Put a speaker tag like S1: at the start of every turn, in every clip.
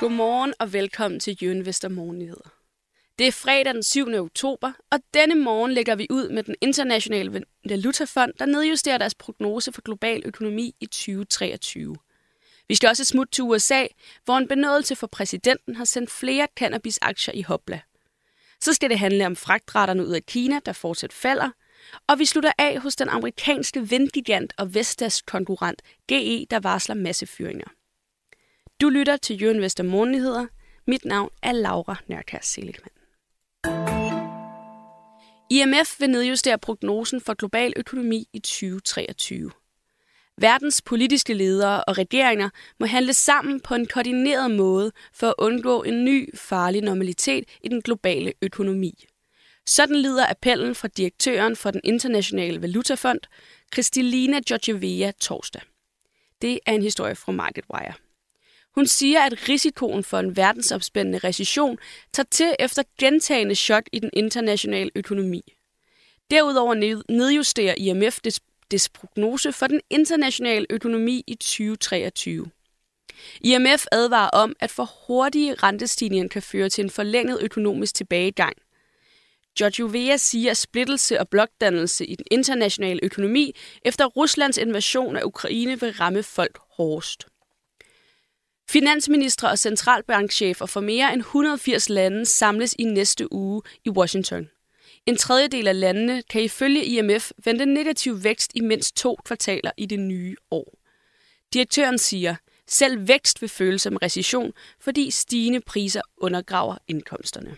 S1: Godmorgen og velkommen til Jørgen Vester Morgennyheder. Det er fredag den 7. oktober, og denne morgen lægger vi ud med den internationale valutafond, der nedjusterer deres prognose for global økonomi i 2023. Vi skal også smutte til USA, hvor en benådelse for præsidenten har sendt flere cannabisaktier i hopla. Så skal det handle om fragtretterne ud af Kina, der fortsat falder, og vi slutter af hos den amerikanske vindgigant og Vestas konkurrent GE, der varsler massefyringer. Du lytter til Jørgen Vester Morgennyheder. Mit navn er Laura Nørkær Seligman. IMF vil nedjustere prognosen for global økonomi i 2023. Verdens politiske ledere og regeringer må handle sammen på en koordineret måde for at undgå en ny farlig normalitet i den globale økonomi. Sådan lyder appellen fra direktøren for den internationale valutafond, Kristalina Georgieva torsdag. Det er en historie fra MarketWire. Hun siger, at risikoen for en verdensomspændende recession tager til efter gentagende chok i den internationale økonomi. Derudover nedjusterer IMF dets, dets prognose for den internationale økonomi i 2023. IMF advarer om, at for hurtige rentestigninger kan føre til en forlænget økonomisk tilbagegang. Giorgio Vea siger, at splittelse og blokdannelse i den internationale økonomi efter Ruslands invasion af Ukraine vil ramme folk hårdest. Finansministre og centralbankchefer fra mere end 180 lande samles i næste uge i Washington. En tredjedel af landene kan ifølge IMF vente negativ vækst i mindst to kvartaler i det nye år. Direktøren siger, selv vækst vil føles som recession, fordi stigende priser undergraver indkomsterne.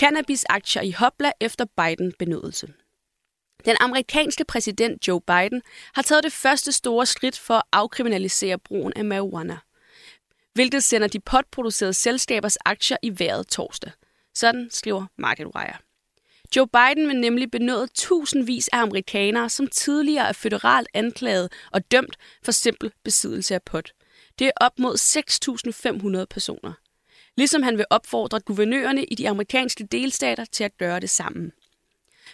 S1: Cannabis-aktier i hopla efter Biden-benådelse. Den amerikanske præsident Joe Biden har taget det første store skridt for at afkriminalisere brugen af marijuana, hvilket sender de potproducerede selskabers aktier i vejret torsdag. Sådan skriver MarketWire. Joe Biden vil nemlig benåde tusindvis af amerikanere, som tidligere er føderalt anklaget og dømt for simpel besiddelse af pot. Det er op mod 6.500 personer. Ligesom han vil opfordre guvernørerne i de amerikanske delstater til at gøre det sammen.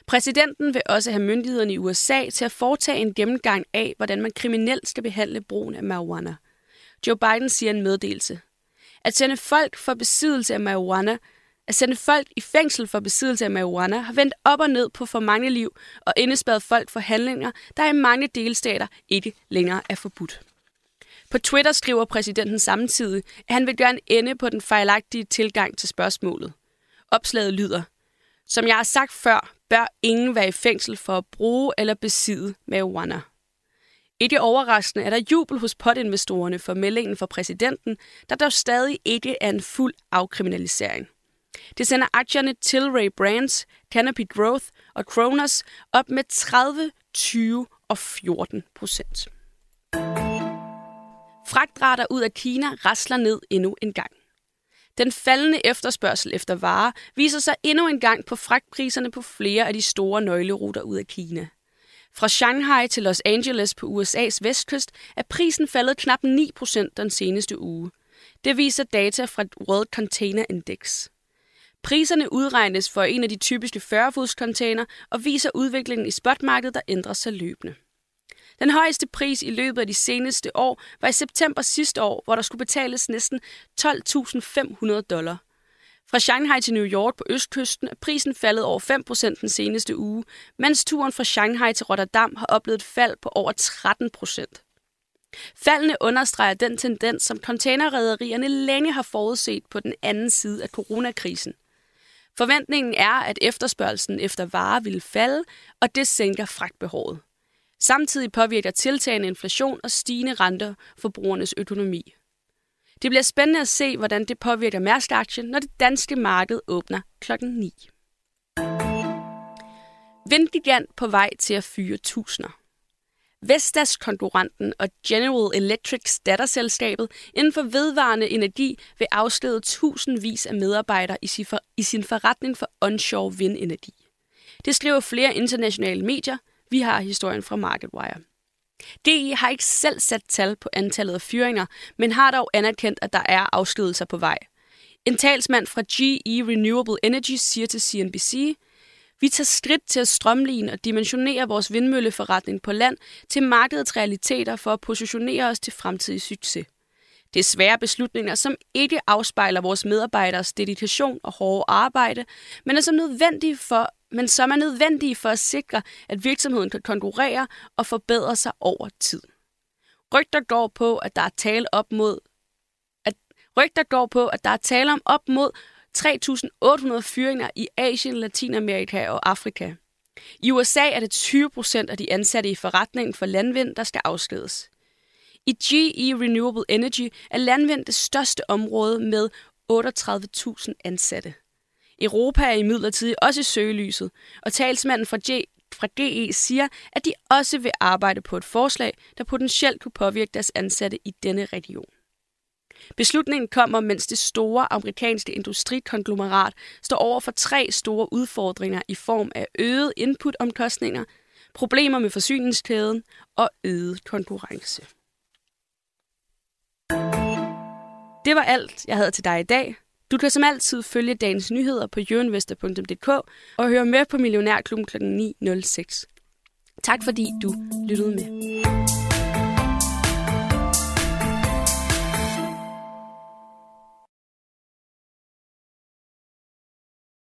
S1: Præsidenten vil også have myndighederne i USA til at foretage en gennemgang af, hvordan man kriminelt skal behandle brugen af marijuana. Joe Biden siger en meddelelse. At sende folk for besiddelse af marijuana at sende folk i fængsel for besiddelse af marijuana har vendt op og ned på for mange liv og indespærret folk for handlinger, der i mange delstater ikke længere er forbudt. På Twitter skriver præsidenten samtidig, at han vil gøre en ende på den fejlagtige tilgang til spørgsmålet. Opslaget lyder, som jeg har sagt før, bør ingen være i fængsel for at bruge eller besidde marijuana. Ikke overraskende er der jubel hos potinvestorerne for meldingen fra præsidenten, der dog stadig ikke er en fuld afkriminalisering. Det sender aktierne Tilray Brands, Canopy Growth og Kronos op med 30, 20 og 14 procent. Fragtrater ud af Kina rasler ned endnu en gang. Den faldende efterspørgsel efter varer viser sig endnu en gang på fragtpriserne på flere af de store nøgleruter ud af Kina. Fra Shanghai til Los Angeles på USA's vestkyst er prisen faldet knap 9% den seneste uge. Det viser data fra World Container Index. Priserne udregnes for en af de typiske 40-fods container og viser udviklingen i spotmarkedet, der ændrer sig løbende. Den højeste pris i løbet af de seneste år var i september sidste år, hvor der skulle betales næsten 12.500 dollar. Fra Shanghai til New York på østkysten er prisen faldet over 5% den seneste uge, mens turen fra Shanghai til Rotterdam har oplevet et fald på over 13%. Faldene understreger den tendens, som containerrederierne længe har forudset på den anden side af coronakrisen. Forventningen er, at efterspørgelsen efter varer vil falde, og det sænker fragtbehovet. Samtidig påvirker tiltagende inflation og stigende renter forbrugernes økonomi. Det bliver spændende at se, hvordan det påvirker Mærsk-aktien, når det danske marked åbner klokken 9. Vindgigant på vej til at fyre tusinder. Vestas konkurrenten og General Electrics datterselskabet inden for vedvarende energi vil afslede tusindvis af medarbejdere i sin forretning for onshore vindenergi. Det skriver flere internationale medier – vi har historien fra MarketWire. DI har ikke selv sat tal på antallet af fyringer, men har dog anerkendt, at der er afskedelser på vej. En talsmand fra GE Renewable Energy siger til CNBC, vi tager skridt til at strømline og dimensionere vores vindmølleforretning på land til markedets realiteter for at positionere os til fremtidig succes. Det er svære beslutninger, som ikke afspejler vores medarbejderes dedikation og hårde arbejde, men er som nødvendige for men som er nødvendige for at sikre, at virksomheden kan konkurrere og forbedre sig over tid. Rygter går på, at der er tale op mod at rygter går på, at der er tale om op mod 3.800 fyringer i Asien, Latinamerika og Afrika. I USA er det 20 procent af de ansatte i forretningen for landvind, der skal afskedes. I GE Renewable Energy er landvind det største område med 38.000 ansatte. Europa er imidlertid også i søgelyset, og talsmanden fra, G, fra GE siger, at de også vil arbejde på et forslag, der potentielt kunne påvirke deres ansatte i denne region. Beslutningen kommer, mens det store amerikanske industrikonglomerat står over for tre store udfordringer i form af øget inputomkostninger, problemer med forsyningskæden og øget konkurrence. Det var alt, jeg havde til dig i dag. Du kan som altid følge dagens nyheder på jørinvestor.dk og høre med på Millionærklubben kl. 9.06. Tak fordi du lyttede med.